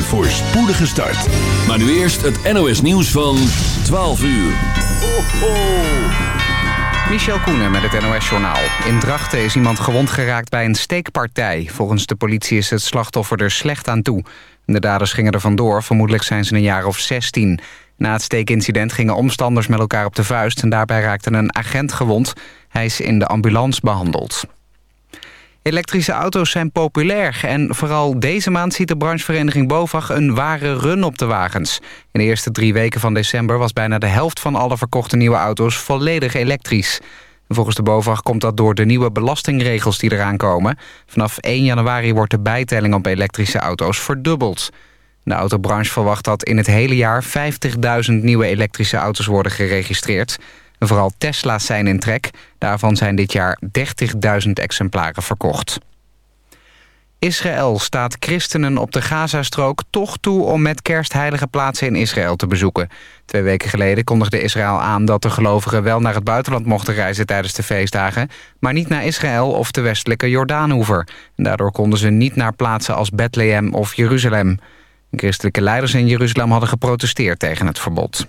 Een voorspoedige start. Maar nu eerst het NOS nieuws van 12 uur. Ho, ho. Michel Koenen met het NOS-journaal. In Drachten is iemand gewond geraakt bij een steekpartij. Volgens de politie is het slachtoffer er slecht aan toe. De daders gingen er vandoor, vermoedelijk zijn ze een jaar of 16. Na het steekincident gingen omstanders met elkaar op de vuist... en daarbij raakte een agent gewond. Hij is in de ambulance behandeld. Elektrische auto's zijn populair en vooral deze maand ziet de branchevereniging BOVAG een ware run op de wagens. In de eerste drie weken van december was bijna de helft van alle verkochte nieuwe auto's volledig elektrisch. Volgens de BOVAG komt dat door de nieuwe belastingregels die eraan komen. Vanaf 1 januari wordt de bijtelling op elektrische auto's verdubbeld. De autobranche verwacht dat in het hele jaar 50.000 nieuwe elektrische auto's worden geregistreerd. Vooral Tesla's zijn in trek. Daarvan zijn dit jaar 30.000 exemplaren verkocht. Israël staat christenen op de Gazastrook toch toe om met kerst heilige plaatsen in Israël te bezoeken. Twee weken geleden kondigde Israël aan dat de gelovigen wel naar het buitenland mochten reizen tijdens de feestdagen, maar niet naar Israël of de westelijke Jordaanhoever. daardoor konden ze niet naar plaatsen als Bethlehem of Jeruzalem. christelijke leiders in Jeruzalem hadden geprotesteerd tegen het verbod.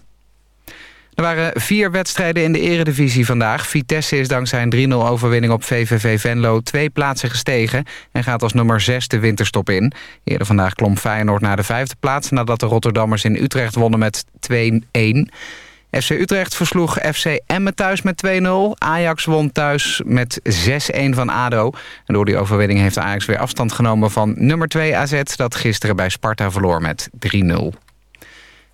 Er waren vier wedstrijden in de eredivisie vandaag. Vitesse is dankzij een 3-0 overwinning op VVV Venlo twee plaatsen gestegen... en gaat als nummer 6 de winterstop in. Eerder vandaag klom Feyenoord naar de vijfde plaats... nadat de Rotterdammers in Utrecht wonnen met 2-1. FC Utrecht versloeg FC Emmen thuis met 2-0. Ajax won thuis met 6-1 van ADO. En door die overwinning heeft Ajax weer afstand genomen van nummer 2 AZ... dat gisteren bij Sparta verloor met 3-0.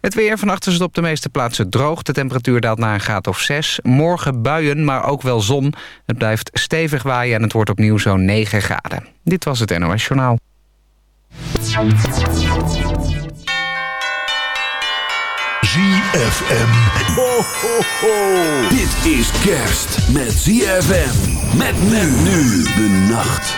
Het weer. Vannacht is het op de meeste plaatsen droog. De temperatuur daalt naar een graad of 6. Morgen buien, maar ook wel zon. Het blijft stevig waaien en het wordt opnieuw zo'n 9 graden. Dit was het NOS Journaal. ZFM. Ho, ho, ho. Dit is kerst met ZFM. Met men nu de nacht.